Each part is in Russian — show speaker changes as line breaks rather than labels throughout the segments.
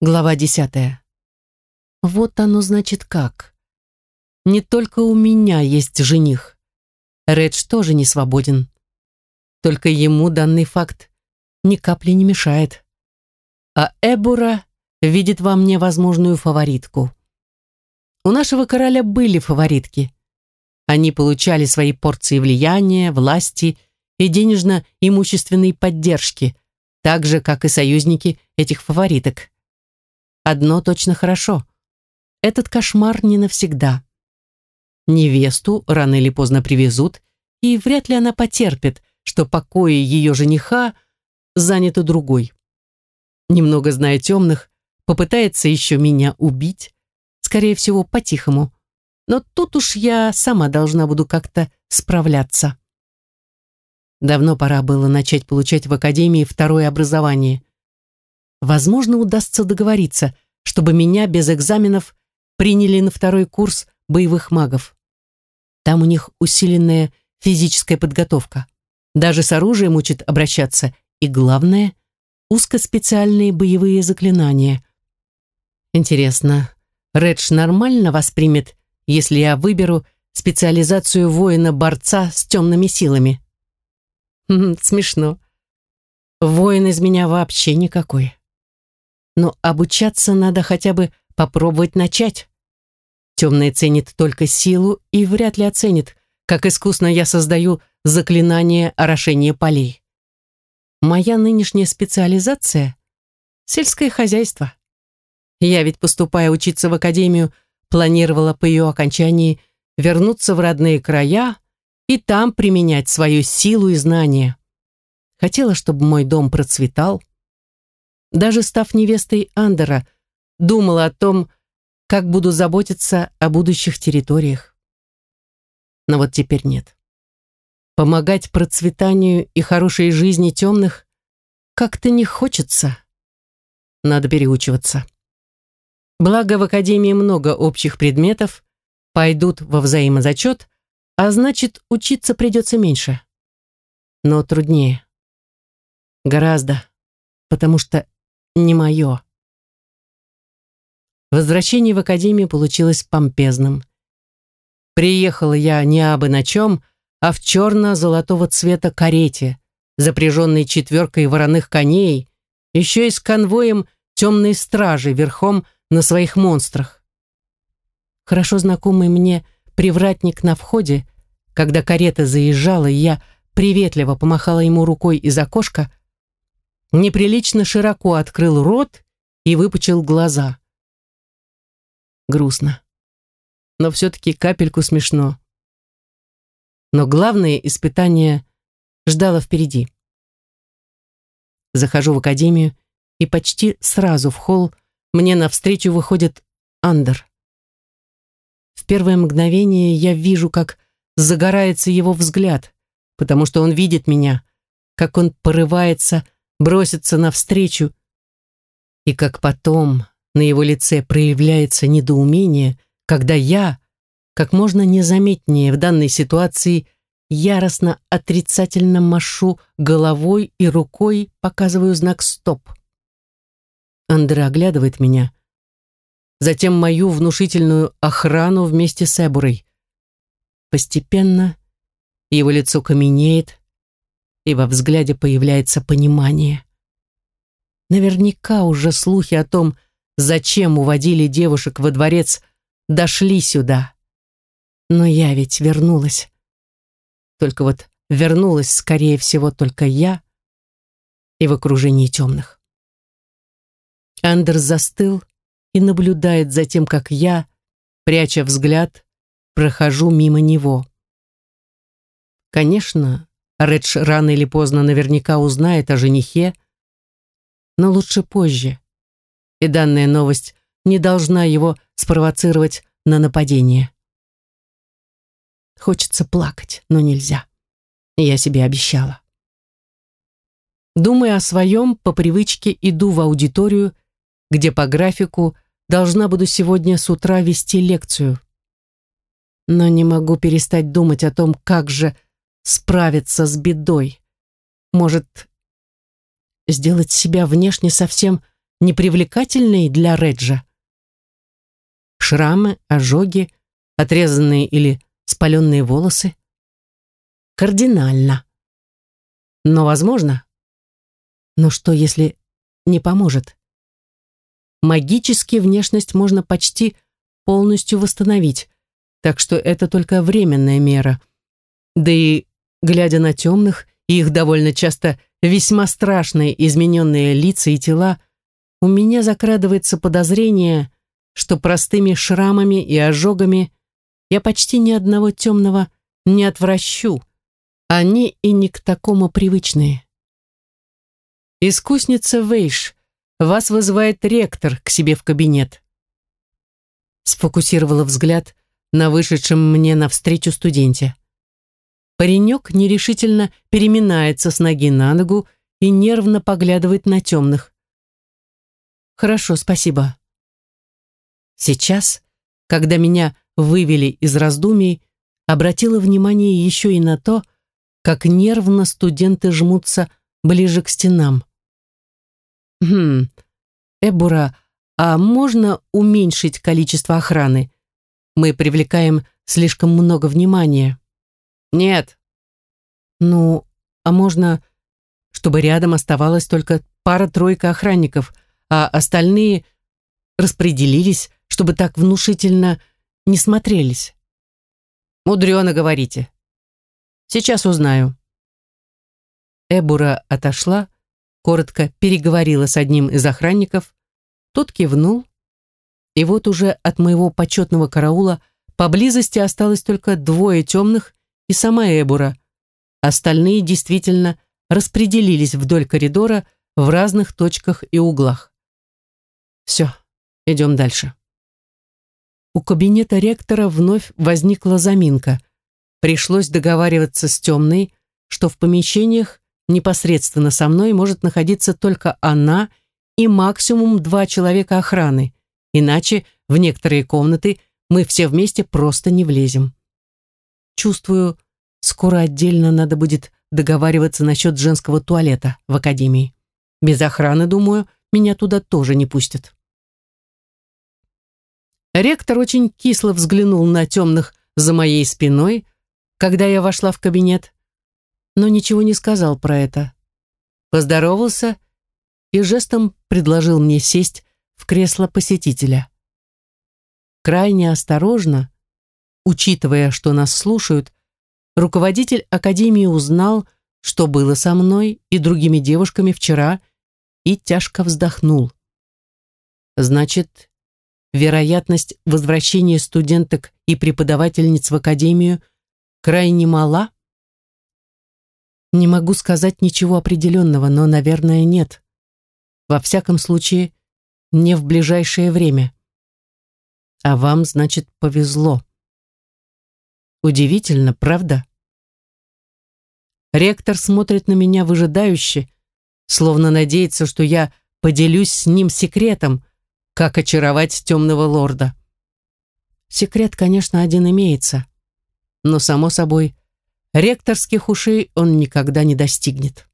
Глава десятая. Вот оно значит как. Не только у меня есть жених. Редж тоже не свободен. Только ему данный факт ни капли не мешает. А Эбура видит во мне возможную фаворитку. У нашего короля были фаворитки. Они получали свои порции влияния, власти и денежно-имущественной поддержки, так же, как и союзники этих фавориток. Одно точно хорошо. Этот кошмар не навсегда. Невесту рано или поздно привезут, и вряд ли она потерпит, что покои ее жениха заняты другой. Немного зная темных, попытается еще меня убить, скорее всего, по-тихому. Но тут уж я сама должна буду как-то справляться. Давно пора было начать получать в академии второе образование. Возможно, удастся договориться, чтобы меня без экзаменов приняли на второй курс боевых магов. Там у них усиленная физическая подготовка. Даже с оружием учат обращаться. И главное, узкоспециальные боевые заклинания. Интересно, Редж нормально воспримет, если я выберу специализацию воина-борца с темными силами? Смешно. Воин из меня вообще никакой но обучаться надо хотя бы попробовать начать. Темный ценит только силу и вряд ли оценит, как искусно я создаю заклинание орошения полей. Моя нынешняя специализация — сельское хозяйство. Я ведь, поступая учиться в академию, планировала по ее окончании вернуться в родные края и там применять свою силу и знания. Хотела, чтобы мой дом процветал, даже став невестой Андера, думала о том, как буду заботиться о будущих территориях. Но вот теперь нет. Помогать процветанию и хорошей жизни темных как-то не хочется. Надо переучиваться. Благо в Академии много общих предметов, пойдут во взаимозачет, а значит, учиться придется меньше. Но труднее. Гораздо, потому что не мое. Возвращение в академию получилось помпезным. Приехала я не абы на чем, а в черно-золотого цвета карете, запряженной четверкой вороных коней, еще и с конвоем темной стражи верхом на своих монстрах. Хорошо знакомый мне привратник на входе, когда карета заезжала, и я приветливо помахала ему рукой из окошка, неприлично широко открыл рот и выпучил глаза. Грустно. Но все-таки капельку смешно. Но главное испытание ждало впереди. Захожу в академию, и почти сразу в холл мне навстречу выходит Андер. В первое мгновение я вижу, как загорается его взгляд, потому что он видит меня, как он порывается броситься навстречу, и как потом на его лице проявляется недоумение, когда я, как можно незаметнее в данной ситуации, яростно отрицательно машу головой и рукой показываю знак «стоп». Андре оглядывает меня, затем мою внушительную охрану вместе с Эбурой. Постепенно его лицо каменеет, и во взгляде появляется понимание. Наверняка уже слухи о том, зачем уводили девушек во дворец, дошли сюда. Но я ведь вернулась. Только вот вернулась, скорее всего, только я и в окружении темных. Андерс застыл и наблюдает за тем, как я, пряча взгляд, прохожу мимо него. Конечно, Редж рано или поздно наверняка узнает о женихе, но лучше позже. И данная новость не должна его спровоцировать на нападение. Хочется плакать, но нельзя. Я себе обещала. Думая о своем, по привычке иду в аудиторию, где по графику должна буду сегодня с утра вести лекцию. Но не могу перестать думать о том, как же справиться с бедой. Может, сделать себя внешне совсем непривлекательной для Реджа. Шрамы, ожоги, отрезанные или спаленные волосы. Кардинально. Но возможно. Но что, если не поможет? Магически внешность можно почти полностью восстановить, так что это только временная мера. Да и, глядя на темных, их довольно часто весьма страшные измененные лица и тела, у меня закрадывается подозрение, что простыми шрамами и ожогами я почти ни одного темного не отвращу. Они и не к такому привычные. Искусница Вейш, вас вызывает ректор к себе в кабинет. Сфокусировала взгляд на вышедшем мне навстречу студенте. Паренек нерешительно переминается с ноги на ногу и нервно поглядывает на темных. «Хорошо, спасибо». Сейчас, когда меня вывели из раздумий, обратила внимание еще и на то, как нервно студенты жмутся ближе к стенам. «Хм, Эбура, а можно уменьшить количество охраны? Мы привлекаем слишком много внимания». «Нет». «Ну, а можно, чтобы рядом оставалась только пара-тройка охранников, а остальные распределились, чтобы так внушительно не смотрелись?» «Мудрено говорите. Сейчас узнаю». Эбура отошла, коротко переговорила с одним из охранников, тот кивнул, и вот уже от моего почетного караула поблизости осталось только двое темных и сама Эбура. Остальные действительно распределились вдоль коридора в разных точках и углах. Все, идем дальше. У кабинета ректора вновь возникла заминка. Пришлось договариваться с темной, что в помещениях непосредственно со мной может находиться только она и максимум два человека охраны, иначе в некоторые комнаты мы все вместе просто не влезем. Чувствую, скоро отдельно надо будет договариваться насчет женского туалета в академии. Без охраны, думаю, меня туда тоже не пустят. Ректор очень кисло взглянул на темных за моей спиной, когда я вошла в кабинет, но ничего не сказал про это. Поздоровался и жестом предложил мне сесть в кресло посетителя. Крайне осторожно, учитывая, что нас слушают, руководитель академии узнал, что было со мной и другими девушками вчера, и тяжко вздохнул. Значит, вероятность возвращения студенток и преподавательниц в академию крайне мала? Не могу сказать ничего определенного, но, наверное, нет. Во всяком случае, не в ближайшее время. А вам, значит, повезло. Удивительно, правда? Ректор смотрит на меня выжидающе, словно надеется, что я поделюсь с ним секретом, как очаровать темного лорда. Секрет, конечно, один имеется, но, само собой, ректорских ушей он никогда не достигнет.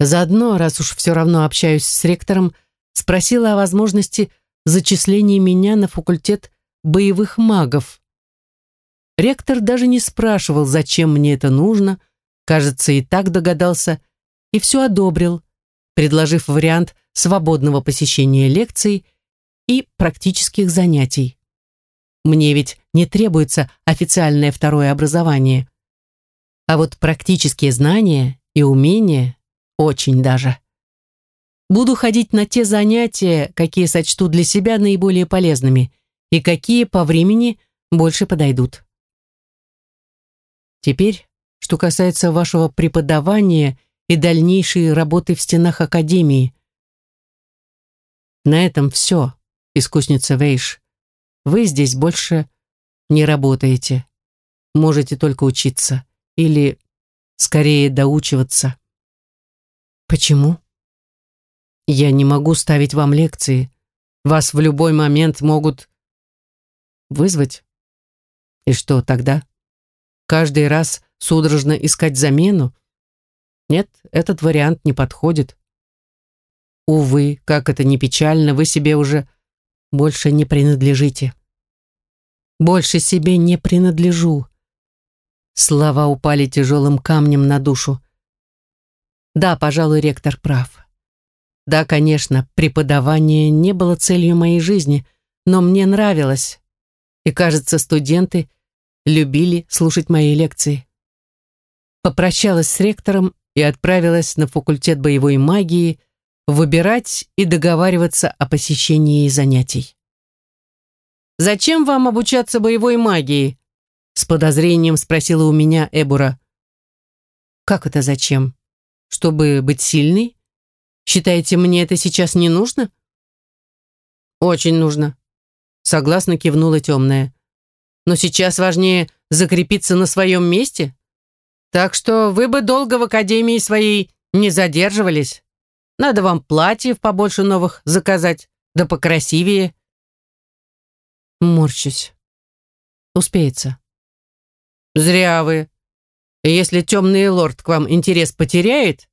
Заодно, раз уж все равно общаюсь с ректором, спросила о возможности зачисления меня на факультет боевых магов. Ректор даже не спрашивал, зачем мне это нужно, кажется, и так догадался, и все одобрил, предложив вариант свободного посещения лекций и практических занятий. Мне ведь не требуется официальное второе образование. А вот практические знания и умения очень даже. Буду ходить на те занятия, какие сочту для себя наиболее полезными и какие по времени больше подойдут. Теперь, что касается вашего преподавания и дальнейшей работы в стенах Академии. На этом все, искусница Вейш. Вы здесь больше не работаете. Можете только учиться. Или, скорее, доучиваться. Почему? Я не могу ставить вам лекции. Вас в любой момент могут вызвать. И что тогда? Каждый раз судорожно искать замену? Нет, этот вариант не подходит. увы, как это не печально, вы себе уже больше не принадлежите. Больше себе не принадлежу. Слова упали тяжелым камнем на душу. Да, пожалуй, ректор прав. Да, конечно, преподавание не было целью моей жизни, но мне нравилось. И, кажется, студенты любили слушать мои лекции. Попрощалась с ректором и отправилась на факультет боевой магии выбирать и договариваться о посещении занятий. «Зачем вам обучаться боевой магии?» с подозрением спросила у меня Эбура. «Как это зачем? Чтобы быть сильной? Считаете, мне это сейчас не нужно? Очень нужно. Согласно кивнула темная. Но сейчас важнее закрепиться на своем месте. Так что вы бы долго в академии своей не задерживались. Надо вам платьев побольше новых заказать, да покрасивее. Морщусь. Успеется. Зря вы. Если темный лорд к вам интерес потеряет,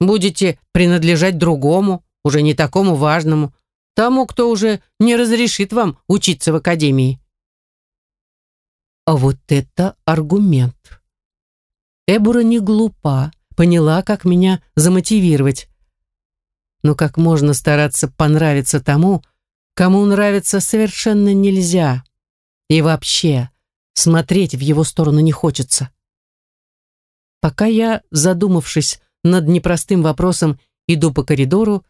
Будете принадлежать другому, уже не такому важному, тому, кто уже не разрешит вам учиться в академии. А вот это аргумент. Эбура не глупа, поняла, как меня замотивировать. Но как можно стараться понравиться тому, кому нравится совершенно нельзя. И вообще, смотреть в его сторону не хочется. Пока я, задумавшись, над непростым вопросом иду по коридору,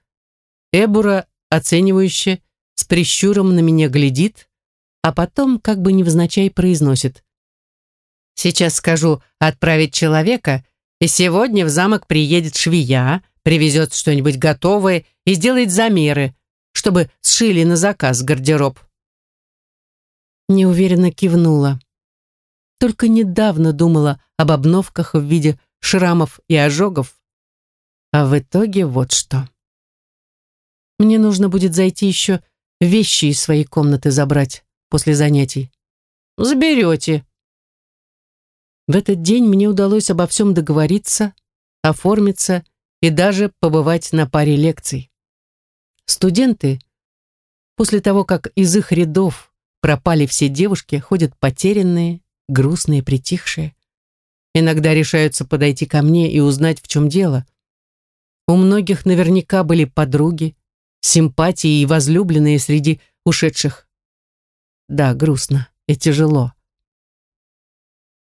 Эбура, оценивающе, с прищуром на меня глядит, а потом, как бы невзначай, произносит. «Сейчас скажу отправить человека, и сегодня в замок приедет швея, привезет что-нибудь готовое и сделает замеры, чтобы сшили на заказ гардероб». Неуверенно кивнула. Только недавно думала об обновках в виде шрамов и ожогов, а в итоге вот что. Мне нужно будет зайти еще вещи из своей комнаты забрать после занятий. Заберете. В этот день мне удалось обо всем договориться, оформиться и даже побывать на паре лекций. Студенты, после того, как из их рядов пропали все девушки, ходят потерянные, грустные, притихшие. Иногда решаются подойти ко мне и узнать, в чем дело – у многих наверняка были подруги, симпатии и возлюбленные среди ушедших. Да, грустно и тяжело.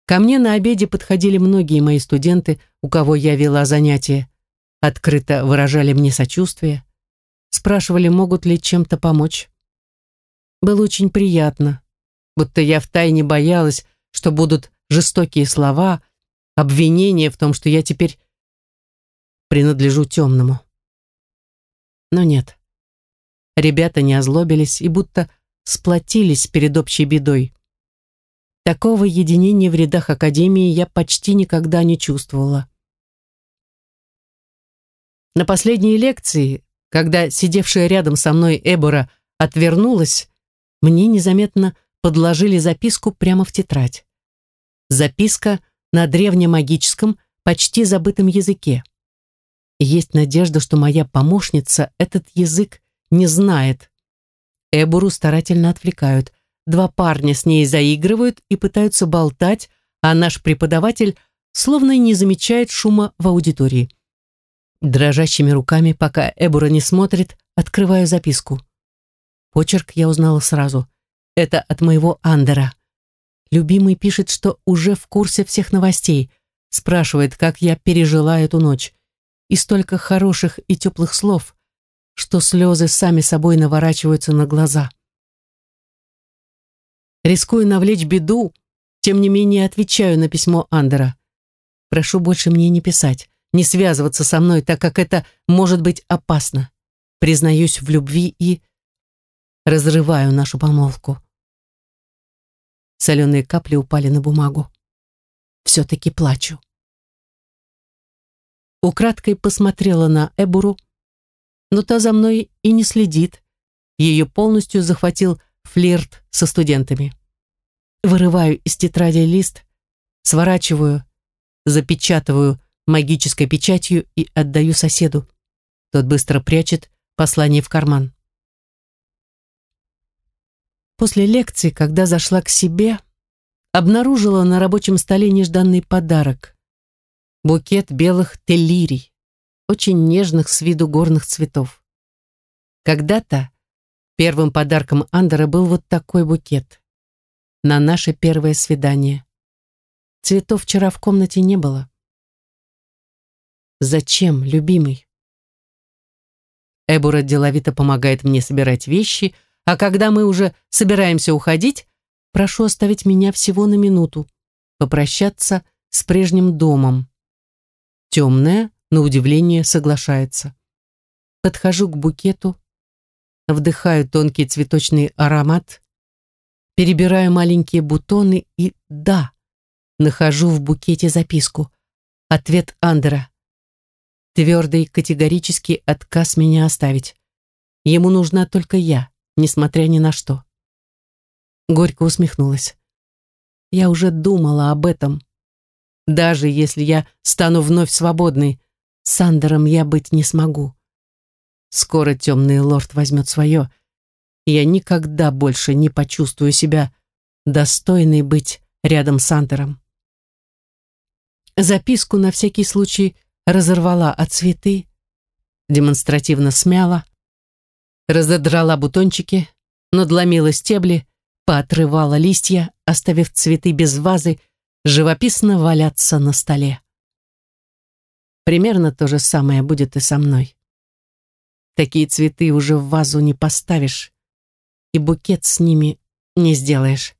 Ко мне на обеде подходили многие мои студенты, у кого я вела занятия. Открыто выражали мне сочувствие, спрашивали, могут ли чем-то помочь. Было очень приятно, будто я втайне боялась, что будут жестокие слова, обвинения в том, что я теперь принадлежу темному. Но нет. Ребята не озлобились и будто сплотились перед общей бедой. Такого единения в рядах Академии я почти никогда не чувствовала. На последней лекции, когда сидевшая рядом со мной Эбора отвернулась, мне незаметно подложили записку прямо в тетрадь. Записка на древнемагическом, почти забытом языке. Есть надежда, что моя помощница этот язык не знает. Эбуру старательно отвлекают. Два парня с ней заигрывают и пытаются болтать, а наш преподаватель словно не замечает шума в аудитории. Дрожащими руками, пока Эбура не смотрит, открываю записку. Почерк я узнала сразу. Это от моего Андера. Любимый пишет, что уже в курсе всех новостей. Спрашивает, как я пережила эту ночь и столько хороших и теплых слов, что слезы сами собой наворачиваются на глаза. Рискуя навлечь беду, тем не менее отвечаю на письмо Андера. Прошу больше мне не писать, не связываться со мной, так как это может быть опасно. Признаюсь в любви и разрываю нашу помолвку. Соленые капли упали на бумагу. Все-таки плачу украдкой посмотрела на Эбуру, но та за мной и не следит. Ее полностью захватил флирт со студентами. Вырываю из тетради лист, сворачиваю, запечатываю магической печатью и отдаю соседу. Тот быстро прячет послание в карман. После лекции, когда зашла к себе, обнаружила на рабочем столе нежданный подарок. Букет белых теллирий, очень нежных с виду горных цветов. Когда-то первым подарком Андера был вот такой букет. На наше первое свидание. Цветов вчера в комнате не было. Зачем, любимый? Эбура деловито помогает мне собирать вещи, а когда мы уже собираемся уходить, прошу оставить меня всего на минуту, попрощаться с прежним домом. Темная, на удивление, соглашается. Подхожу к букету, вдыхаю тонкий цветочный аромат, перебираю маленькие бутоны и да, нахожу в букете записку. Ответ Андера твердый категорический отказ меня оставить. Ему нужна только я, несмотря ни на что. Горько усмехнулась. Я уже думала об этом. Даже если я стану вновь свободной, с Андером я быть не смогу. Скоро темный лорд возьмет свое, я никогда больше не почувствую себя достойной быть рядом с Андером. Записку на всякий случай разорвала от цветы, демонстративно смяла, разодрала бутончики, надломила стебли, поотрывала листья, оставив цветы без вазы, живописно валяться на столе. Примерно то же самое будет и со мной. Такие цветы уже в вазу не поставишь, и букет с ними не сделаешь.